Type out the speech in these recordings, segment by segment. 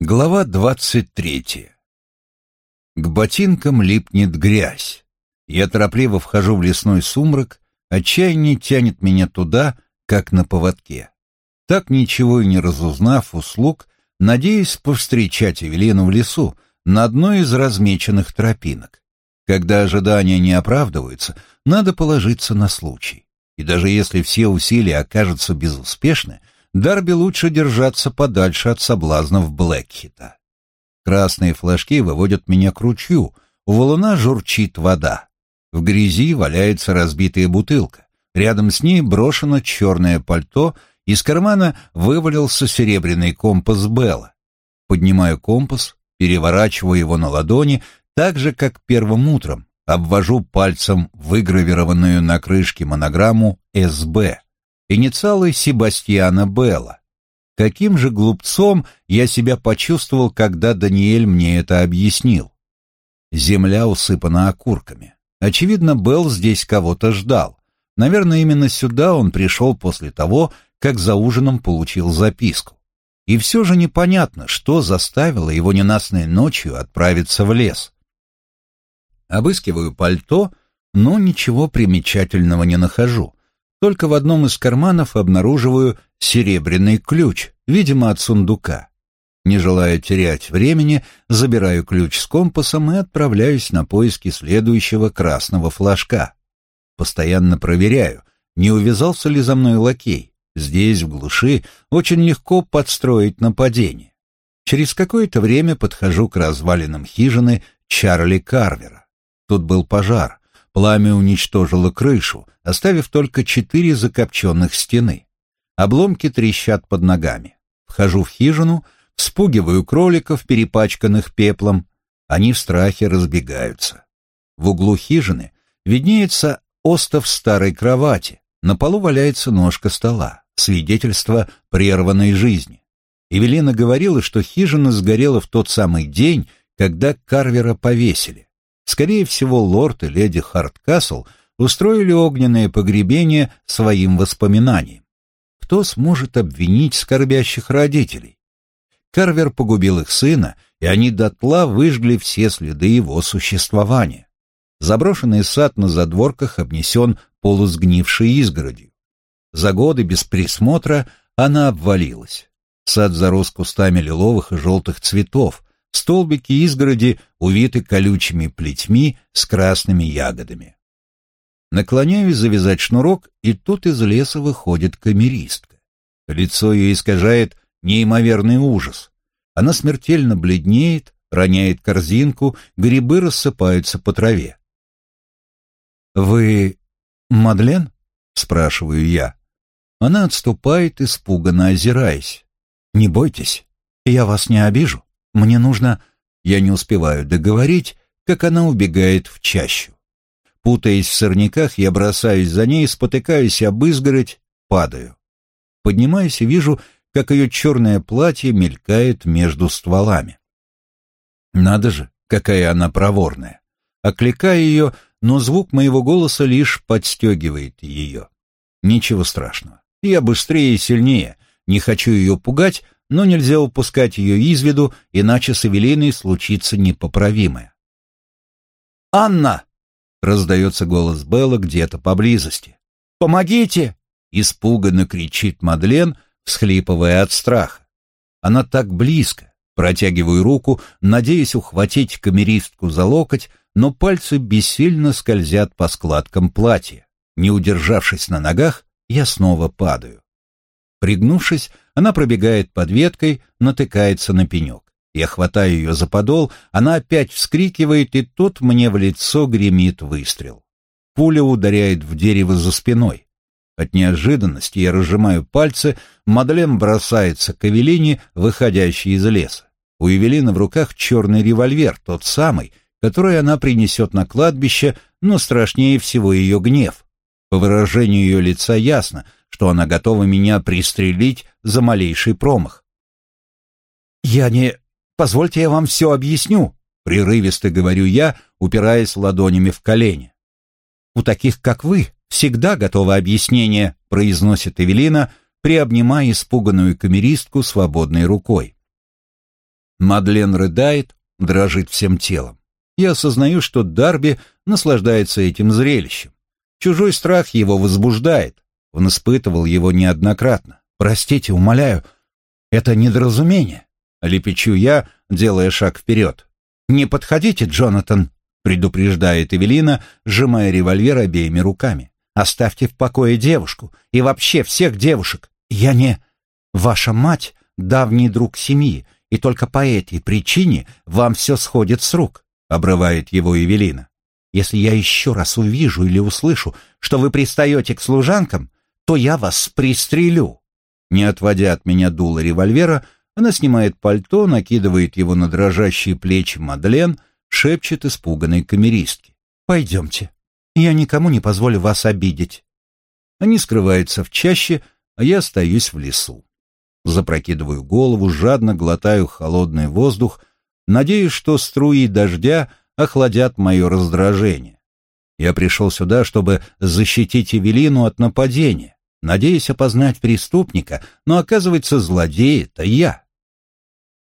Глава двадцать третья. К ботинкам липнет грязь. Я торопливо вхожу в лесной сумрак, отчаяние тянет меня туда, как на поводке. Так ничего и не разузнав услуг, надеюсь повстречать Эвелину в лесу на одной из размеченных тропинок. Когда ожидания не оправдываются, надо положиться на случай. И даже если все усилия окажутся безуспешны, Дарби лучше держаться подальше от соблазнов Блэкхита. Красные флажки выводят меня к ручью, у валуна журчит вода. В грязи валяется разбитая бутылка. Рядом с ней брошено черное пальто, из кармана вывалился серебряный компас Белла. Поднимаю компас, переворачиваю его на ладони, так же, как первым утром, обвожу пальцем выгравированную на крышке монограмму «СБ» инициалы Себастьяна Белла. Каким же глупцом я себя почувствовал, когда Даниэль мне это объяснил. Земля усыпана окурками. Очевидно, Белл здесь кого-то ждал. Наверное, именно сюда он пришел после того, как за ужином получил записку. И все же непонятно, что заставило его ненастной ночью отправиться в лес. Обыскиваю пальто, но ничего примечательного не нахожу. Только в одном из карманов обнаруживаю серебряный ключ, видимо, от сундука. Не желая терять времени, забираю ключ с компасом и отправляюсь на поиски следующего красного флажка. Постоянно проверяю, не увязался ли за мной лакей. Здесь, в глуши, очень легко подстроить нападение. Через какое-то время подхожу к развалинам хижины Чарли Карвера. Тут был пожар. Пламя уничтожило крышу, оставив только четыре закопченных стены. Обломки трещат под ногами. Вхожу в хижину, спугиваю кроликов, перепачканных пеплом. Они в страхе разбегаются. В углу хижины виднеется остов старой кровати. На полу валяется ножка стола, свидетельство прерванной жизни. Эвелина говорила, что хижина сгорела в тот самый день, когда Карвера повесили. Скорее всего, лорд и леди Харткасл устроили огненное погребение своим воспоминаниям. Кто сможет обвинить скорбящих родителей? Карвер погубил их сына, и они дотла выжгли все следы его существования. Заброшенный сад на задворках обнесен полусгнившей изгородью. За годы без присмотра она обвалилась. Сад зарос кустами лиловых и желтых цветов, Столбики изгороди увиты колючими плетьми с красными ягодами. Наклоняюсь завязать шнурок, и тут из леса выходит камеристка. Лицо ее искажает неимоверный ужас. Она смертельно бледнеет, роняет корзинку, грибы рассыпаются по траве. «Вы Мадлен?» — спрашиваю я. Она отступает, испуганно озираясь. «Не бойтесь, я вас не обижу». Мне нужно... Я не успеваю договорить, как она убегает в чащу. Путаясь в сорняках, я бросаюсь за ней, спотыкаюсь об изгородь, падаю. Поднимаюсь и вижу, как ее черное платье мелькает между стволами. Надо же, какая она проворная. Окликаю ее, но звук моего голоса лишь подстегивает ее. Ничего страшного. Я быстрее и сильнее. Не хочу ее пугать, но нельзя упускать ее из виду, иначе с Эвелиной случится непоправимое. «Анна!» — раздается голос Белла где-то поблизости. «Помогите!» — испуганно кричит Мадлен, всхлипывая от страха. Она так близко. Протягиваю руку, надеясь ухватить камеристку за локоть, но пальцы бессильно скользят по складкам платья. Не удержавшись на ногах, я снова падаю. Пригнувшись, она пробегает под веткой, натыкается на пенек. Я хватаю ее за подол, она опять вскрикивает, и тут мне в лицо гремит выстрел. Пуля ударяет в дерево за спиной. От неожиданности я разжимаю пальцы, Мадлен бросается к Эвелине, выходящей из леса. У Эвелины в руках черный револьвер, тот самый, который она принесет на кладбище, но страшнее всего ее гнев. По выражению ее лица ясно, что она готова меня пристрелить за малейший промах. «Я не... Позвольте я вам все объясню», — прерывисто говорю я, упираясь ладонями в колени. «У таких, как вы, всегда готово объяснение», — произносит Эвелина, приобнимая испуганную камеристку свободной рукой. Мадлен рыдает, дрожит всем телом. Я осознаю, что Дарби наслаждается этим зрелищем. Чужой страх его возбуждает. Он испытывал его неоднократно. «Простите, умоляю, это недоразумение», — лепечу я, делая шаг вперед. «Не подходите, Джонатан», — предупреждает Эвелина, сжимая револьвер обеими руками. «Оставьте в покое девушку и вообще всех девушек. Я не... Ваша мать — давний друг семьи, и только по этой причине вам все сходит с рук», — обрывает его Эвелина. «Если я еще раз увижу или услышу, что вы пристаете к служанкам, то я вас пристрелю». Не отводя от меня дуло револьвера, она снимает пальто, накидывает его на дрожащие плечи Мадлен, шепчет испуганной камеристке. «Пойдемте. Я никому не позволю вас обидеть». Они скрываются в чаще, а я остаюсь в лесу. Запрокидываю голову, жадно глотаю холодный воздух, надеюсь, что струи дождя охладят мое раздражение. Я пришел сюда, чтобы защитить Эвелину от нападения, надеясь опознать преступника, но оказывается, злодей — это я.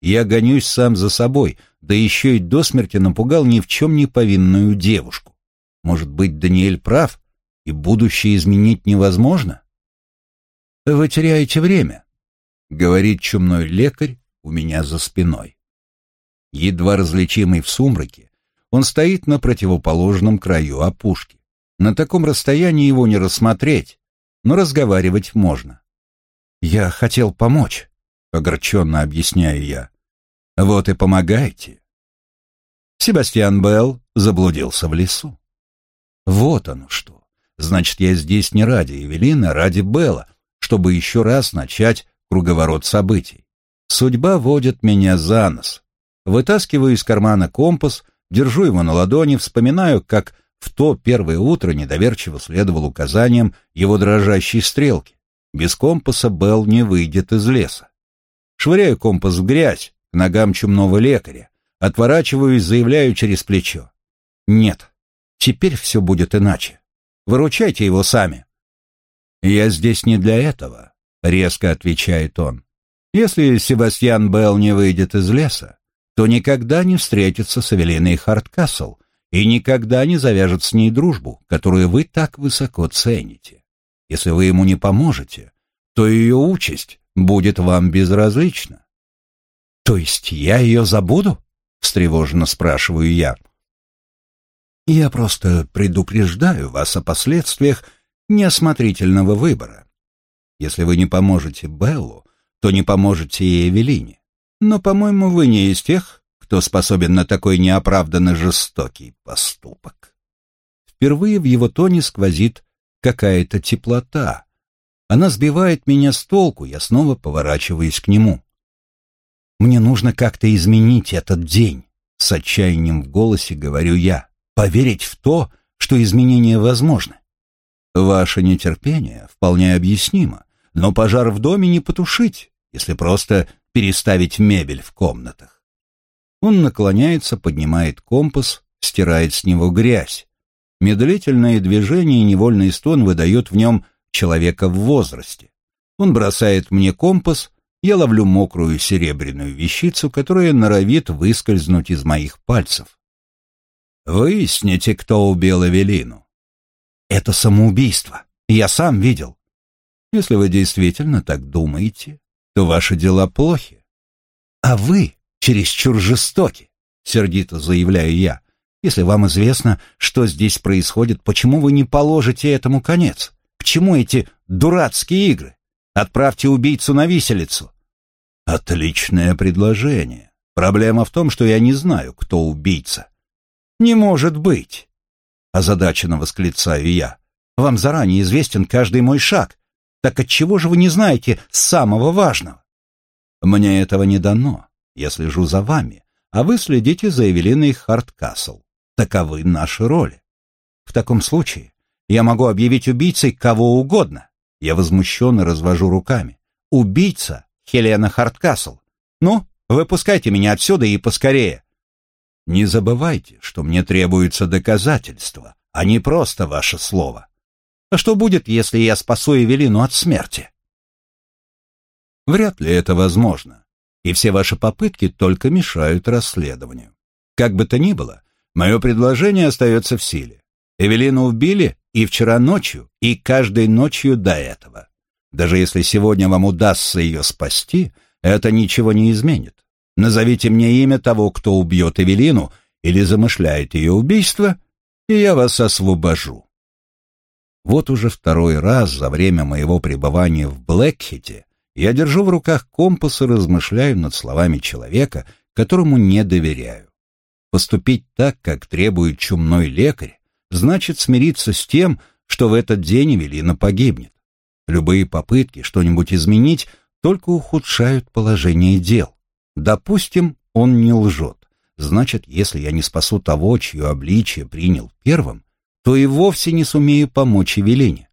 Я гонюсь сам за собой, да еще и до смерти напугал ни в чем не повинную девушку. Может быть, Даниэль прав, и будущее изменить невозможно? Вы теряете время говорит чумной лекарь у меня за спиной. Едва различимый в сумраке, он стоит на противоположном краю опушки. На таком расстоянии его не рассмотреть, но разговаривать можно. «Я хотел помочь», — огорченно объясняю я. «Вот и помогайте». Себастьян Белл заблудился в лесу. Вот оно что. Значит, я здесь не ради Эвелины, а ради Белла, чтобы еще раз начать круговорот событий. Судьба водит меня за нос. Вытаскиваю из кармана компас, держу его на ладони, вспоминаю, как в то первое утро недоверчиво следовал указаниям его дрожащей стрелки. Без компаса Белл не выйдет из леса. Швыряю компас в грязь, к ногам чумного лекаря. Отворачиваюсь, заявляю через плечо. Нет, теперь все будет иначе. Выручайте его сами. Я здесь не для этого резко отвечает он. Если Себастьян Белл не выйдет из леса, то никогда не встретится с Эвелиной Харткасл и никогда не завяжет с ней дружбу, которую вы так высоко цените. Если вы ему не поможете, то ее участь будет вам безразлична. То есть я ее забуду? встревоженно спрашиваю я. Я просто предупреждаю вас о последствиях неосмотрительного выбора. Если вы не поможете Беллу, то не поможете и Эвелине. Но, по-моему, вы не из тех, кто способен на такой неоправданно жестокий поступок. Впервые в его тоне сквозит какая-то теплота. Она сбивает меня с толку, я снова поворачиваюсь к нему. Мне нужно как-то изменить этот день, с отчаянием в голосе говорю я, поверить в то, что изменения возможны. Ваше нетерпение вполне объяснимо, но пожар в доме не потушить, если просто переставить мебель в комнатах. Он наклоняется, поднимает компас, стирает с него грязь. Медлительное движение и невольный стон выдает в нем человека в возрасте. Он бросает мне компас, я ловлю мокрую серебряную вещицу, которая норовит выскользнуть из моих пальцев. Выясните, кто убил Эвелину. Это самоубийство. Я сам видел. Если вы действительно так думаете, то ваши дела плохи. А вы чересчур жестоки, сердито заявляю я. Если вам известно, что здесь происходит, почему вы не положите этому конец? К чему эти дурацкие игры? Отправьте убийцу на виселицу. Отличное предложение. Проблема в том, что я не знаю, кто убийца. Не может быть озадаченно восклицаю я. Вам заранее известен каждый мой шаг. Так отчего же вы не знаете самого важного? Мне этого не дано. Я слежу за вами, а вы следите за Эвелиной Харткасл. Таковы наши роли. В таком случае я могу объявить убийцей кого угодно. Я возмущенно развожу руками. Убийца Хелена Харткасл. Ну, выпускайте меня отсюда и поскорее. Не забывайте, что мне требуются доказательства, а не просто ваше слово. А что будет, если я спасу Эвелину от смерти? Вряд ли это возможно. И все ваши попытки только мешают расследованию. Как бы то ни было, мое предложение остается в силе. Эвелину убили и вчера ночью, и каждой ночью до этого. Даже если сегодня вам удастся ее спасти, это ничего не изменит. Назовите мне имя того, кто убьет Эвелину или замышляет ее убийство, и я вас освобожу. Вот уже второй раз за время моего пребывания в Блэкхите я держу в руках компас и размышляю над словами человека, которому не доверяю. Поступить так, как требует чумной лекарь, значит смириться с тем, что в этот день Эвелина погибнет. Любые попытки что-нибудь изменить только ухудшают положение дел. Допустим, он не лжет. Значит, если я не спасу того, чье обличие принял первым, то и вовсе не сумею помочь Эвелине.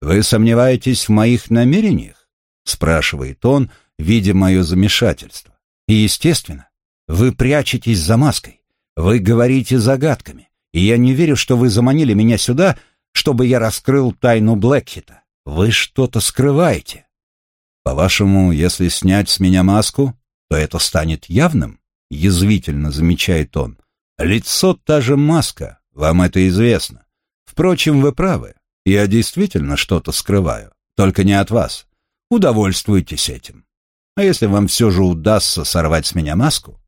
«Вы сомневаетесь в моих намерениях?» — спрашивает он, видя мое замешательство. «И, естественно, вы прячетесь за маской, вы говорите загадками, и я не верю, что вы заманили меня сюда, чтобы я раскрыл тайну Блэкхита. Вы что-то скрываете. По-вашему, если снять с меня маску, то это станет явным?» — язвительно замечает он. «Лицо та же маска, вам это известно. Впрочем, вы правы, я действительно что-то скрываю, только не от вас. Удовольствуйтесь этим. А если вам все же удастся сорвать с меня маску,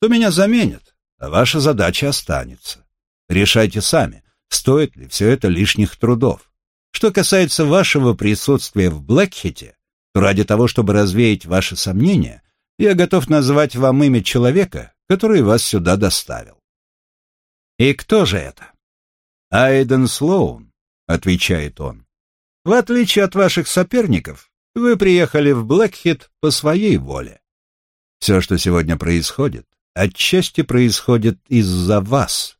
то меня заменят, а ваша задача останется. Решайте сами, стоит ли все это лишних трудов. Что касается вашего присутствия в Блэкхите, то ради того, чтобы развеять ваши сомнения, я готов назвать вам имя человека, который вас сюда доставил. И кто же это? Айден Слоун, отвечает он. В отличие от ваших соперников, вы приехали в Блэкхит по своей воле. Все, что сегодня происходит, отчасти происходит из-за вас.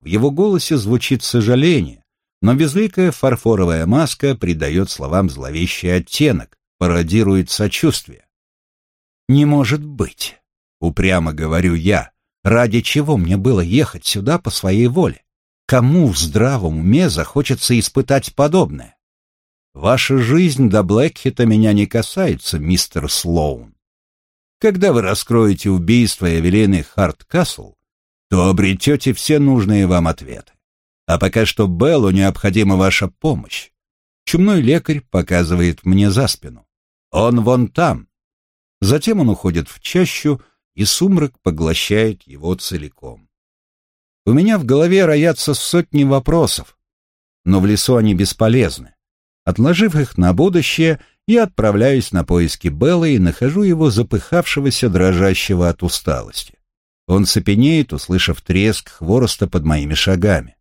В его голосе звучит сожаление, но безликая фарфоровая маска придает словам зловещий оттенок, пародирует сочувствие. «Не может быть», — упрямо говорю я, ради чего мне было ехать сюда по своей воле? Кому в здравом уме захочется испытать подобное? Ваша жизнь до Блэкхита меня не касается, мистер Слоун. Когда вы раскроете убийство Эвелины Харткасл, то обретете все нужные вам ответы. А пока что Беллу необходима ваша помощь. Чумной лекарь показывает мне за спину. Он вон там, Затем он уходит в чащу, и сумрак поглощает его целиком. У меня в голове роятся сотни вопросов, но в лесу они бесполезны. Отложив их на будущее, я отправляюсь на поиски Беллы и нахожу его запыхавшегося, дрожащего от усталости. Он цепенеет, услышав треск хвороста под моими шагами.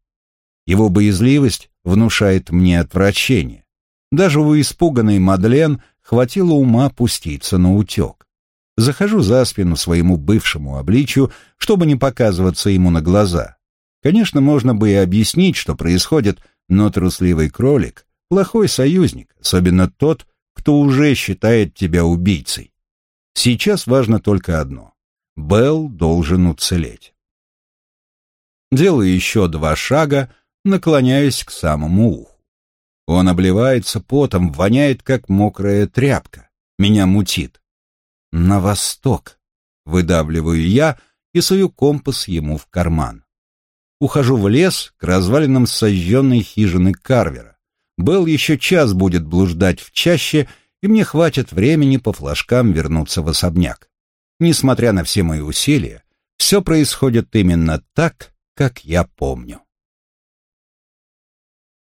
Его боязливость внушает мне отвращение. Даже у испуганной Мадлен хватило ума пуститься на утек. Захожу за спину своему бывшему обличию, чтобы не показываться ему на глаза. Конечно, можно бы и объяснить, что происходит, но трусливый кролик — плохой союзник, особенно тот, кто уже считает тебя убийцей. Сейчас важно только одно — Белл должен уцелеть. Делаю еще два шага, наклоняясь к самому уху. Он обливается потом, воняет, как мокрая тряпка. Меня мутит. На восток. Выдавливаю я и сую компас ему в карман. Ухожу в лес к развалинам сожженной хижины Карвера. Белл еще час будет блуждать в чаще, и мне хватит времени по флажкам вернуться в особняк. Несмотря на все мои усилия, все происходит именно так, как я помню.